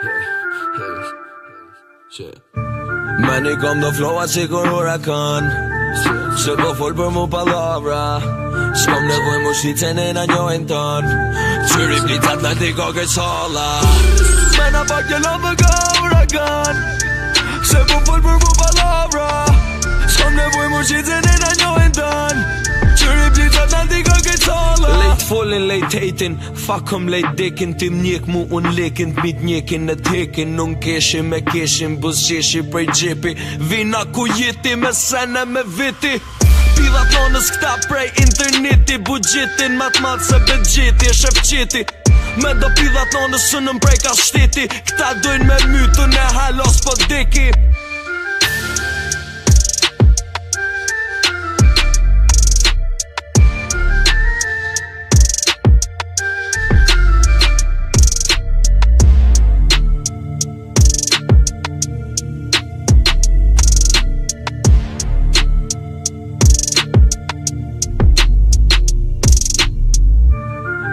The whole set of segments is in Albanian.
Yeah. Yeah. Yeah. Me një kom do flowa që kur urakan Që do po full për mu palavra Që kom nevoj mu shqitë që në njojnë ton Qyri plitat në t'i koke qala Me pak jelon dhe ka urakan Që po full për mu palavra folin lej tejtin Fa këm dekin Tim njek mu un lekin Mit njekin në tekin Nuk keshi me keshi Në qeshi prej gjepi Vina ku jeti me sene me viti Pila tonës këta prej interneti Bugjetin mat mat se bet E shëf Me do pila tonës sënëm prej ka shteti Këta dojnë me mytu në halos po deki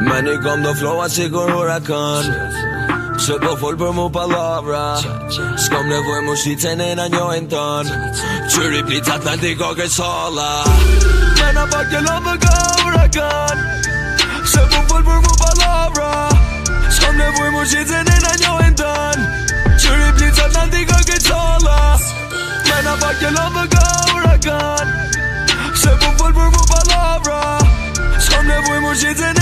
Me një kom do flova si kur hurakan po Se po fol për mu palavra S'kom nevoj mu shqice në në njojnë ton Qyri plicat me ndi koke sola Me në pak të lopë po fol për mu palavra S'kom nevoj mu shqice në në njojnë ton Qyri plicat me ndi koke sola Me në pak të lopë po fol për mu palavra S'kom nevoj mu shqice në njojnë